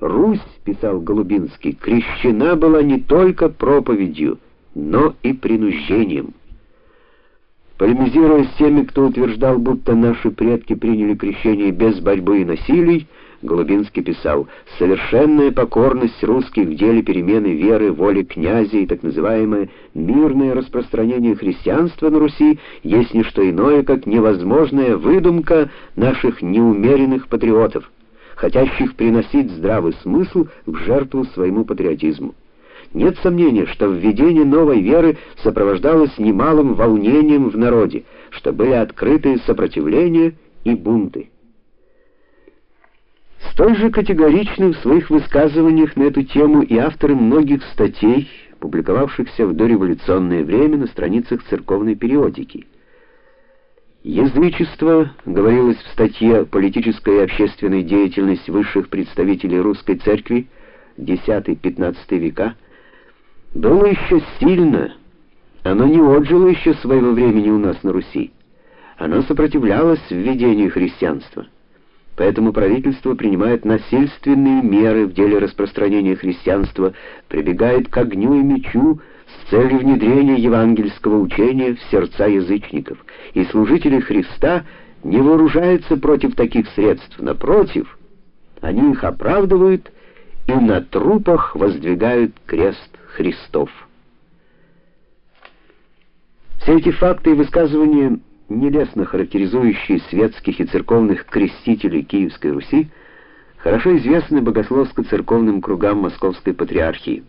Русь, писал Голубинский, крещена была не только проповедью, но и принуждением. Полемизируя с теми, кто утверждал, будто наши предки приняли крещение без борьбы и насилий, Голубинский писал: "Совершенная покорность русских в деле перемены веры, воли князя и так называемое мирное распространение христианства на Руси есть не что иное, как невозможная выдумка наших неумеренных патриотов, хотящих приносить здравый смысл в жертву своему патриотизму". Нет сомнения, что введение новой веры сопровождалось немалым волнением в народе, что были открыты сопротивления и бунты. Столь же категоричны в своих высказываниях на эту тему и авторы многих статей, публиковавшихся в дореволюционное время на страницах церковной периодики. Язычество, говорилось в статье «Политическая и общественная деятельность высших представителей русской церкви» X-XV века, было еще сильно, оно не отжило еще своего времени у нас на Руси. Оно сопротивлялось введению христианства. Поэтому правительство принимает насильственные меры в деле распространения христианства, прибегает к огню и мечу с целью внедрения евангельского учения в сердца язычников. И служители Христа не вооружаются против таких средств, напротив, они их оправдывают и на трупах воздвигают крест Христов. Все эти факты и высказывания нелестно характеризующие светских и церковных крестителей Киевской Руси, хорошо известны богословско-церковным кругам Московской патриархии.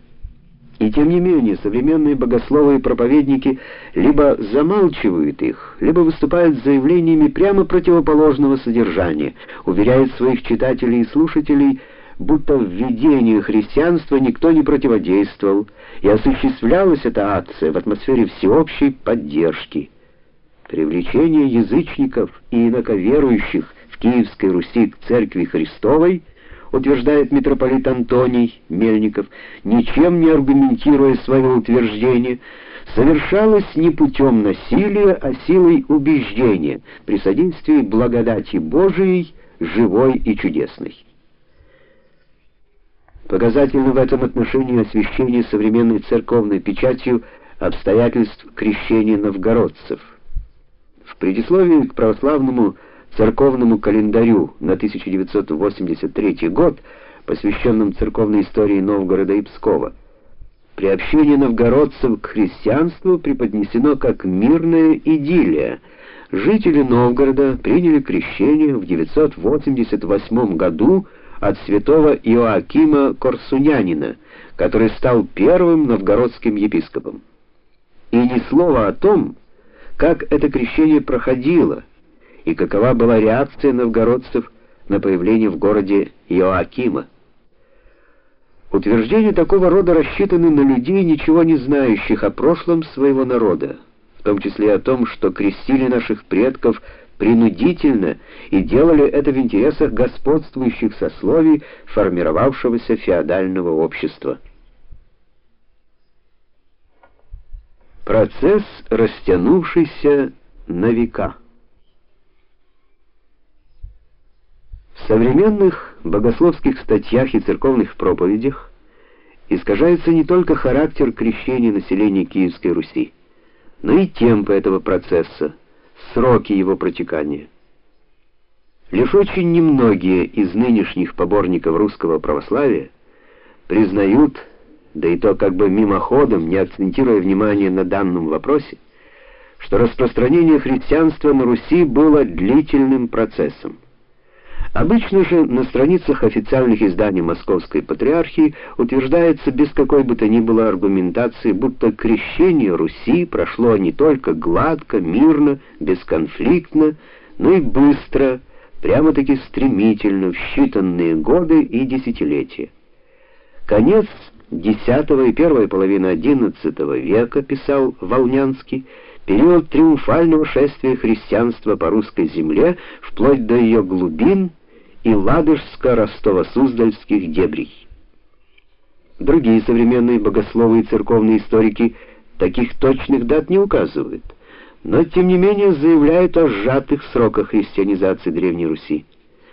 И тем не менее, современные богословы и проповедники либо замалчивают их, либо выступают с заявлениями прямо противоположного содержания, уверяют своих читателей и слушателей, будто введению христианства никто не противодействовал, и осуществлялась эта акция в атмосфере всеобщей поддержки. Привлечение язычников и инаковерующих в Киевской Руси к церкви Христовой, утверждает митрополит Антоний Мельников, ничем не аргументируя свое утверждение, совершалось не путем насилия, а силой убеждения при содействии благодати Божией, живой и чудесной. Показательно в этом отношении освящение современной церковной печатью обстоятельств крещения новгородцев – в предисловии к православному церковному календарю на 1983 год, посвященном церковной истории Новгорода и Пскова, приобщение новгородцев к христианству преподнесено как мирная идиллия. Жители Новгорода приняли крещение в 988 году от святого Иоакима Корсунянина, который стал первым новгородским епископом. И ни слова о том, как это крещение проходило и какова была реакция новгородцев на появление в городе Иоакима. Утверждения такого рода рассчитаны на людей, ничего не знающих о прошлом своего народа, в том числе о том, что крестили наших предков принудительно и делали это в интересах господствующих сословий формировавшегося феодального общества. Процесс, растянувшийся на века. Современных богословских статьях и церковных проповедях искажается не только характер крещения населения Киевской Руси, но и темпы этого процесса, сроки его протекания. Лишь очень немногие из нынешних поборников русского православия признают да и то как бы мимоходом, не акцентируя внимание на данном вопросе, что распространение христианства на Руси было длительным процессом. Обычно же на страницах официальных изданий Московской Патриархии утверждается без какой бы то ни было аргументации, будто крещение Руси прошло не только гладко, мирно, бесконфликтно, но и быстро, прямо-таки стремительно, в считанные годы и десятилетия. Конец X и первая половина XI века, писал Волнянский, период триумфального шествия христианства по русской земле вплоть до ее глубин и ладожско-ростово-суздальских дебрей. Другие современные богословы и церковные историки таких точных дат не указывают, но тем не менее заявляют о сжатых сроках христианизации Древней Руси.